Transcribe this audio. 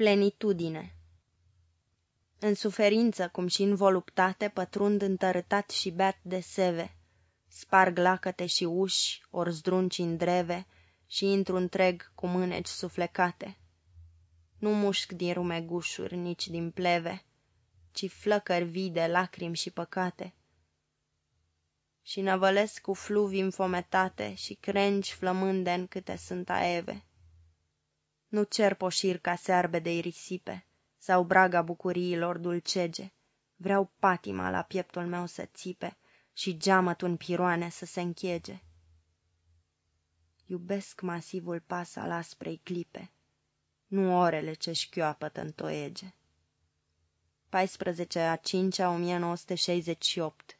Plenitudine În suferință, cum și în voluptate, pătrund întărâtat și beat de seve. Sparg lacăte și uși, ori zdrunci în dreve, și intru întreg cu mâneci suflecate. Nu mușc din rumegușuri, nici din pleve, ci flăcări vii de lacrimi și păcate. Și năvălesc cu fluvi înfometate și crengi flămânde în câte sunt aeve. Nu cer poșir ca searbe de irisipe sau braga bucuriilor dulcege. Vreau patima la pieptul meu să țipe și geamătul în piroane să se închege. Iubesc masivul pas al asprei clipe, nu orele ce șchioapătă în toiege. 14 a 5 a 1968